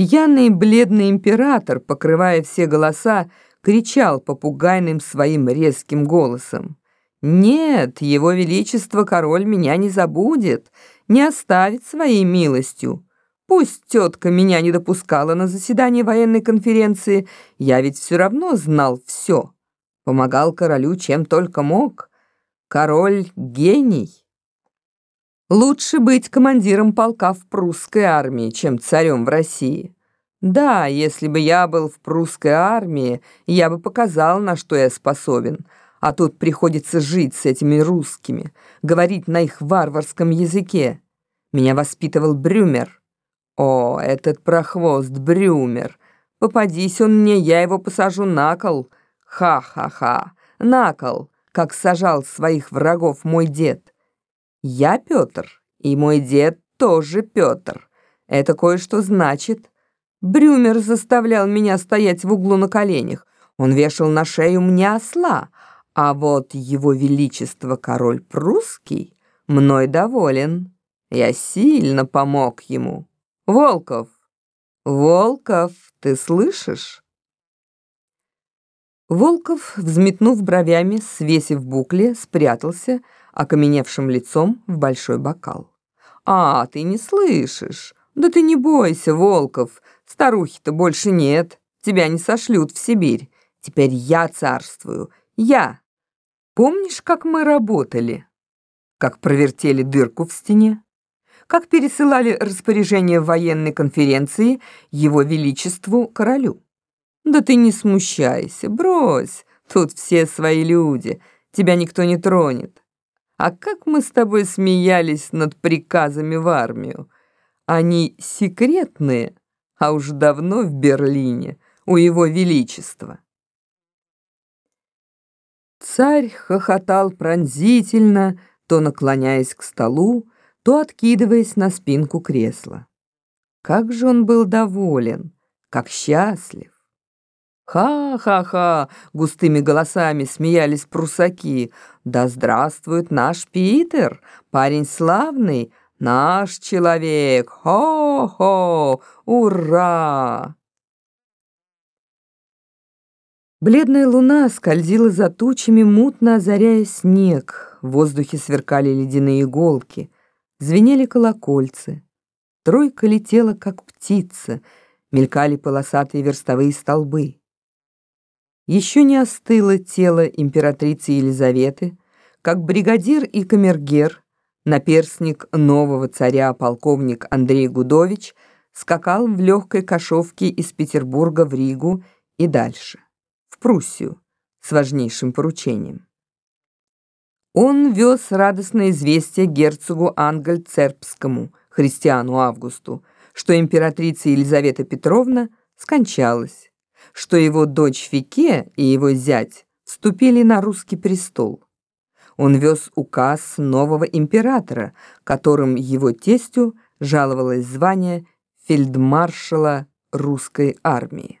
Пьяный бледный император, покрывая все голоса, кричал попугайным своим резким голосом. «Нет, его величество король меня не забудет, не оставит своей милостью. Пусть тетка меня не допускала на заседание военной конференции, я ведь все равно знал все. Помогал королю чем только мог. Король — гений. Лучше быть командиром полка в прусской армии, чем царем в России. Да, если бы я был в прусской армии, я бы показал, на что я способен. А тут приходится жить с этими русскими, говорить на их варварском языке. Меня воспитывал Брюмер. О, этот прохвост Брюмер. Попадись он мне, я его посажу на кол. Ха-ха-ха, на кол, как сажал своих врагов мой дед. Я Петр, и мой дед тоже Петр. Это кое-что значит. Брюмер заставлял меня стоять в углу на коленях. Он вешал на шею мне осла. А вот его величество король прусский мной доволен. Я сильно помог ему. Волков, Волков, ты слышишь? Волков, взметнув бровями, свесив букли, спрятался, окаменевшим лицом в большой бокал. «А, ты не слышишь? Да ты не бойся, Волков, старухи-то больше нет, тебя не сошлют в Сибирь. Теперь я царствую, я. Помнишь, как мы работали? Как провертели дырку в стене? Как пересылали распоряжение военной конференции его величеству королю? Да ты не смущайся, брось, тут все свои люди, тебя никто не тронет. А как мы с тобой смеялись над приказами в армию. Они секретные, а уж давно в Берлине, у его величества. Царь хохотал пронзительно, то наклоняясь к столу, то откидываясь на спинку кресла. Как же он был доволен, как счастлив. «Ха-ха-ха!» — густыми голосами смеялись прусаки. «Да здравствует наш Питер, парень славный, наш человек! Хо-хо! Ура!» Бледная луна скользила за тучами, мутно озаряя снег. В воздухе сверкали ледяные иголки, звенели колокольцы. Тройка летела, как птица, мелькали полосатые верстовые столбы. Еще не остыло тело императрицы Елизаветы, как бригадир и камергер, наперсник нового царя полковник Андрей Гудович скакал в легкой кошовке из Петербурга в Ригу и дальше, в Пруссию, с важнейшим поручением. Он вез радостное известие герцогу Ангельцербскому, христиану Августу, что императрица Елизавета Петровна скончалась что его дочь Фике и его зять вступили на русский престол. Он вез указ нового императора, которым его тестю жаловалось звание фельдмаршала русской армии.